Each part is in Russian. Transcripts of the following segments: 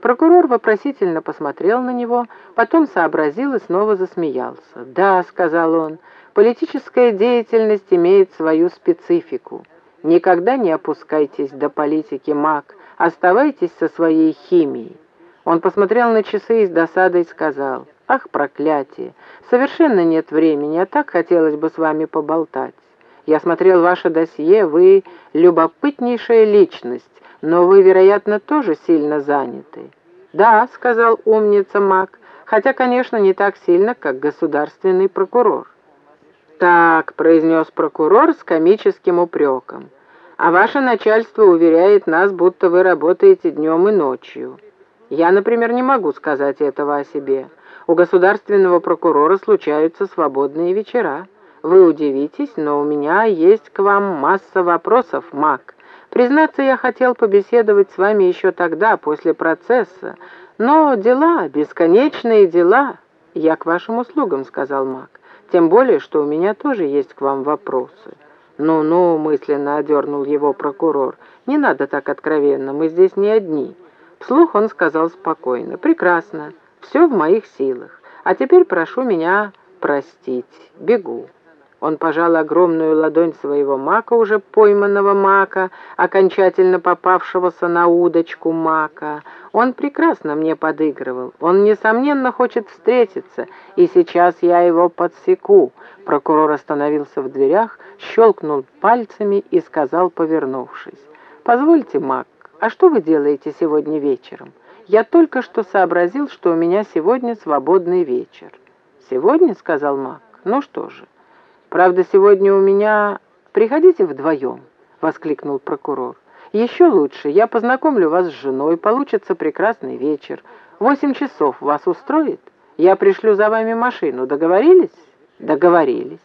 Прокурор вопросительно посмотрел на него, потом сообразил и снова засмеялся. «Да», — сказал он, — «политическая деятельность имеет свою специфику. Никогда не опускайтесь до политики, маг, оставайтесь со своей химией». Он посмотрел на часы и с досадой сказал, «Ах, проклятие! Совершенно нет времени, а так хотелось бы с вами поболтать. Я смотрел ваше досье, вы любопытнейшая личность, но вы, вероятно, тоже сильно заняты». «Да», — сказал умница Мак, хотя, конечно, не так сильно, как государственный прокурор. «Так», — произнес прокурор с комическим упреком, «а ваше начальство уверяет нас, будто вы работаете днем и ночью. Я, например, не могу сказать этого о себе. У государственного прокурора случаются свободные вечера. Вы удивитесь, но у меня есть к вам масса вопросов, Мак. Признаться, я хотел побеседовать с вами еще тогда, после процесса, но дела, бесконечные дела. Я к вашим услугам, сказал Мак. Тем более, что у меня тоже есть к вам вопросы. «Ну-ну», — мысленно одернул его прокурор, — «не надо так откровенно, мы здесь не одни». Вслух он сказал спокойно, «Прекрасно, все в моих силах, а теперь прошу меня простить, бегу». Он пожал огромную ладонь своего мака, уже пойманного мака, окончательно попавшегося на удочку мака. Он прекрасно мне подыгрывал. Он, несомненно, хочет встретиться, и сейчас я его подсеку. Прокурор остановился в дверях, щелкнул пальцами и сказал, повернувшись. «Позвольте, мак, а что вы делаете сегодня вечером? Я только что сообразил, что у меня сегодня свободный вечер». «Сегодня?» — сказал мак. «Ну что же». «Правда, сегодня у меня... Приходите вдвоем», — воскликнул прокурор. «Еще лучше. Я познакомлю вас с женой. Получится прекрасный вечер. Восемь часов вас устроит? Я пришлю за вами машину. Договорились?» «Договорились».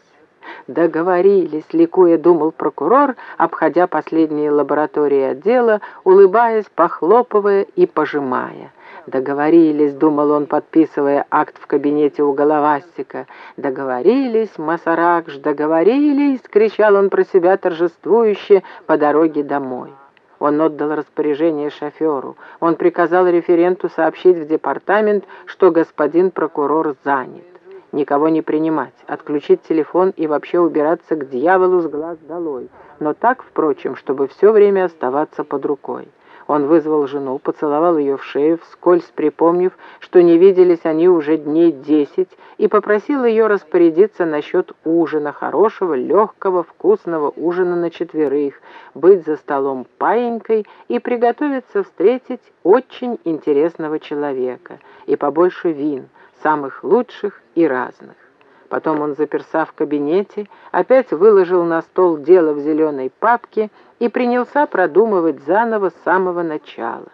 «Договорились», — ликуя думал прокурор, обходя последние лаборатории отдела, улыбаясь, похлопывая и пожимая. «Договорились», — думал он, подписывая акт в кабинете у головастика. «Договорились, Масаракш, договорились!» — кричал он про себя торжествующе по дороге домой. Он отдал распоряжение шоферу. Он приказал референту сообщить в департамент, что господин прокурор занят. Никого не принимать, отключить телефон и вообще убираться к дьяволу с глаз долой. Но так, впрочем, чтобы все время оставаться под рукой. Он вызвал жену, поцеловал ее в шею, вскользь припомнив, что не виделись они уже дней десять, и попросил ее распорядиться насчет ужина, хорошего, легкого, вкусного ужина на четверых, быть за столом паенькой и приготовиться встретить очень интересного человека, и побольше вин, самых лучших и разных. Потом он, заперся в кабинете, опять выложил на стол дело в зеленой папке и принялся продумывать заново с самого начала.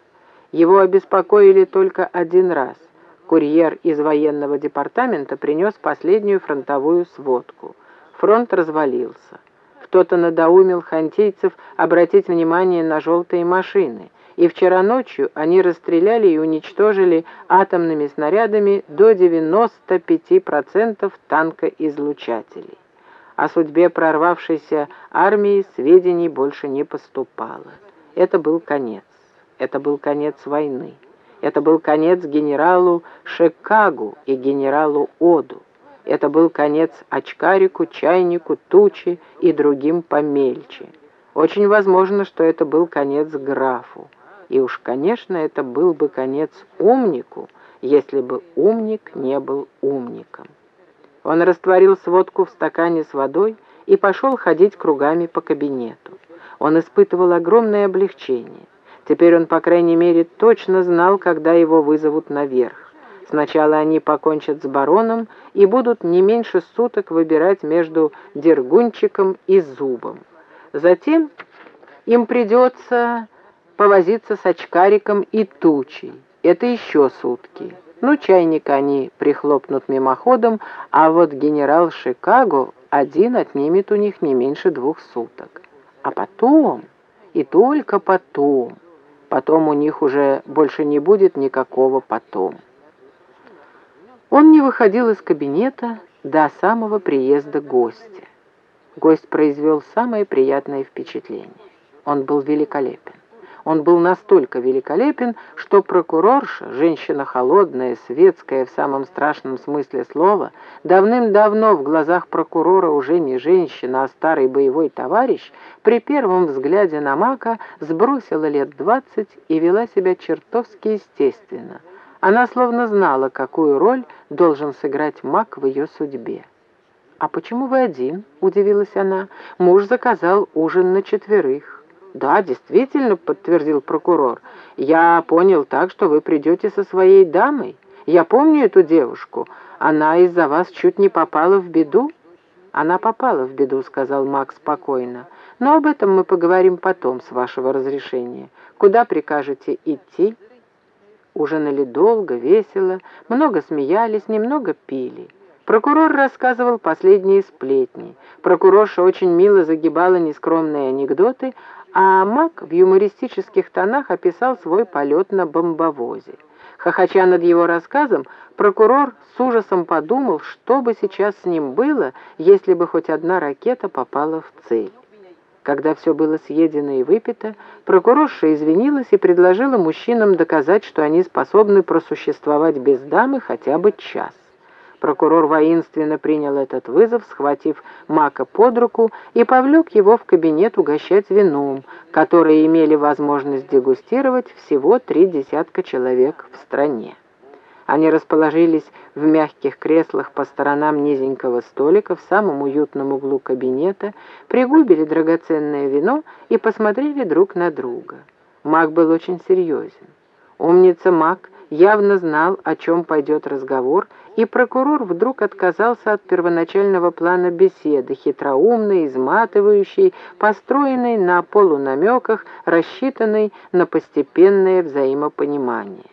Его обеспокоили только один раз. Курьер из военного департамента принес последнюю фронтовую сводку. Фронт развалился. Кто-то надоумил хантийцев обратить внимание на желтые машины, и вчера ночью они расстреляли и уничтожили атомными снарядами до 95% танкоизлучателей. О судьбе прорвавшейся армии сведений больше не поступало. Это был конец. Это был конец войны. Это был конец генералу Шекагу и генералу Оду. Это был конец очкарику, чайнику, тучи и другим помельче. Очень возможно, что это был конец графу. И уж, конечно, это был бы конец умнику, если бы умник не был умником. Он растворил сводку в стакане с водой и пошел ходить кругами по кабинету. Он испытывал огромное облегчение. Теперь он, по крайней мере, точно знал, когда его вызовут наверх. Сначала они покончат с бароном и будут не меньше суток выбирать между дергунчиком и зубом. Затем им придется повозиться с очкариком и тучей. Это еще сутки. Ну, чайник они прихлопнут мимоходом, а вот генерал Шикаго один отнимет у них не меньше двух суток. А потом, и только потом, потом у них уже больше не будет никакого потом. Он не выходил из кабинета до самого приезда гостя. Гость произвел самое приятное впечатление. Он был великолепен. Он был настолько великолепен, что прокурорша, женщина холодная, светская в самом страшном смысле слова, давным-давно в глазах прокурора уже не женщина, а старый боевой товарищ, при первом взгляде на Мака сбросила лет двадцать и вела себя чертовски естественно. Она словно знала, какую роль должен сыграть Мак в ее судьбе. «А почему вы один?» — удивилась она. «Муж заказал ужин на четверых». «Да, действительно», — подтвердил прокурор. «Я понял так, что вы придете со своей дамой. Я помню эту девушку. Она из-за вас чуть не попала в беду». «Она попала в беду», — сказал Макс спокойно. «Но об этом мы поговорим потом, с вашего разрешения. Куда прикажете идти?» Ужинали долго, весело, много смеялись, немного пили. Прокурор рассказывал последние сплетни. Прокурорша очень мило загибала нескромные анекдоты, а Мак в юмористических тонах описал свой полет на бомбовозе. Хохоча над его рассказом, прокурор с ужасом подумал, что бы сейчас с ним было, если бы хоть одна ракета попала в цель. Когда все было съедено и выпито, прокурорша извинилась и предложила мужчинам доказать, что они способны просуществовать без дамы хотя бы час. Прокурор воинственно принял этот вызов, схватив Мака под руку и повлек его в кабинет угощать вином, которое имели возможность дегустировать всего три десятка человек в стране. Они расположились в мягких креслах по сторонам низенького столика в самом уютном углу кабинета, пригубили драгоценное вино и посмотрели друг на друга. Мак был очень серьезен. Умница Мак явно знал, о чем пойдет разговор, и прокурор вдруг отказался от первоначального плана беседы, хитроумной, изматывающей, построенной на полунамеках, рассчитанной на постепенное взаимопонимание.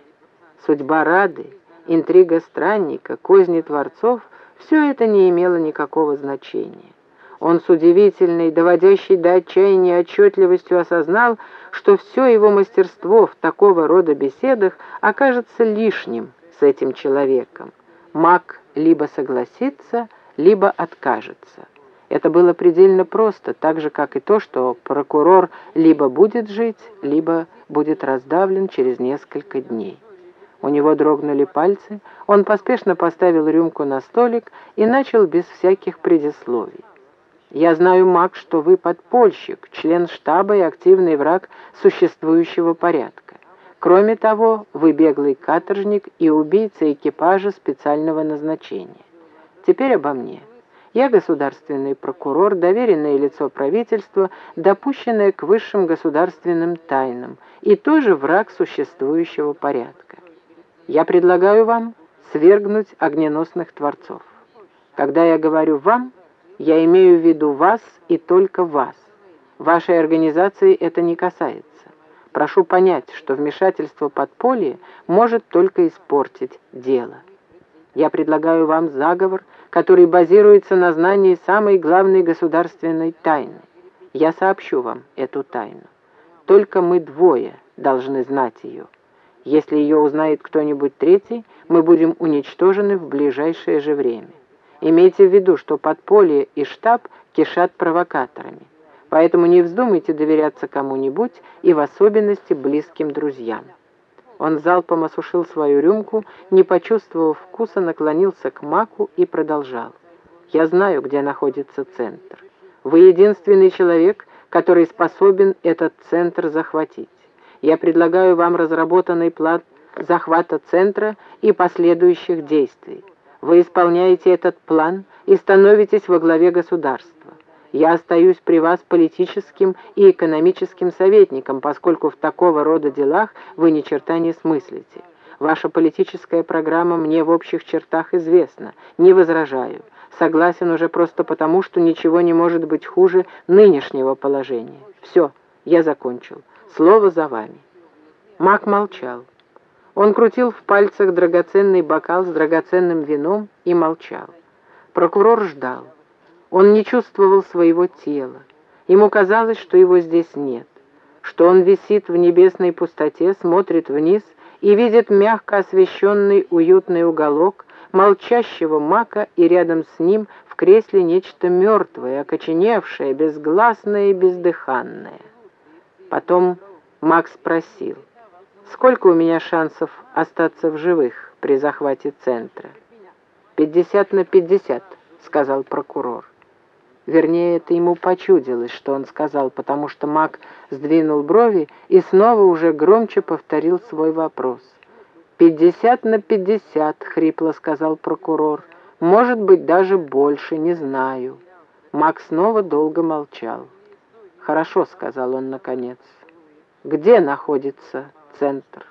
Судьба Рады, интрига странника, козни творцов — все это не имело никакого значения. Он с удивительной, доводящей до отчаяния отчетливостью осознал, что все его мастерство в такого рода беседах окажется лишним с этим человеком. Маг либо согласится, либо откажется. Это было предельно просто, так же, как и то, что прокурор либо будет жить, либо будет раздавлен через несколько дней. У него дрогнули пальцы, он поспешно поставил рюмку на столик и начал без всяких предисловий. Я знаю, Мак, что вы подпольщик, член штаба и активный враг существующего порядка. Кроме того, вы беглый каторжник и убийца экипажа специального назначения. Теперь обо мне. Я государственный прокурор, доверенное лицо правительства, допущенное к высшим государственным тайнам, и тоже враг существующего порядка. Я предлагаю вам свергнуть огненосных творцов. Когда я говорю «вам», я имею в виду вас и только вас. Вашей организации это не касается. Прошу понять, что вмешательство подполья может только испортить дело. Я предлагаю вам заговор, который базируется на знании самой главной государственной тайны. Я сообщу вам эту тайну. Только мы двое должны знать ее. Если ее узнает кто-нибудь третий, мы будем уничтожены в ближайшее же время. Имейте в виду, что подполье и штаб кишат провокаторами. Поэтому не вздумайте доверяться кому-нибудь и в особенности близким друзьям. Он залпом осушил свою рюмку, не почувствовав вкуса, наклонился к маку и продолжал. «Я знаю, где находится центр. Вы единственный человек, который способен этот центр захватить. Я предлагаю вам разработанный план захвата центра и последующих действий. Вы исполняете этот план и становитесь во главе государства. Я остаюсь при вас политическим и экономическим советником, поскольку в такого рода делах вы ни черта не смыслите. Ваша политическая программа мне в общих чертах известна. Не возражаю. Согласен уже просто потому, что ничего не может быть хуже нынешнего положения. Все, я закончил. Слово за вами. Мак молчал. Он крутил в пальцах драгоценный бокал с драгоценным вином и молчал. Прокурор ждал. Он не чувствовал своего тела. Ему казалось, что его здесь нет, что он висит в небесной пустоте, смотрит вниз и видит мягко освещенный уютный уголок, молчащего мака, и рядом с ним в кресле нечто мертвое, окоченевшее, безгласное и бездыханное. Потом Макс спросил, сколько у меня шансов остаться в живых при захвате центра? «Пятьдесят на пятьдесят», — сказал прокурор. Вернее, это ему почудилось, что он сказал, потому что Мак сдвинул брови и снова уже громче повторил свой вопрос. «Пятьдесят на пятьдесят», — хрипло сказал прокурор. «Может быть, даже больше, не знаю». Мак снова долго молчал. «Хорошо», — сказал он наконец. «Где находится центр?»